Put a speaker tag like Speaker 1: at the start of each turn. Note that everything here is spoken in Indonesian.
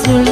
Speaker 1: Rasul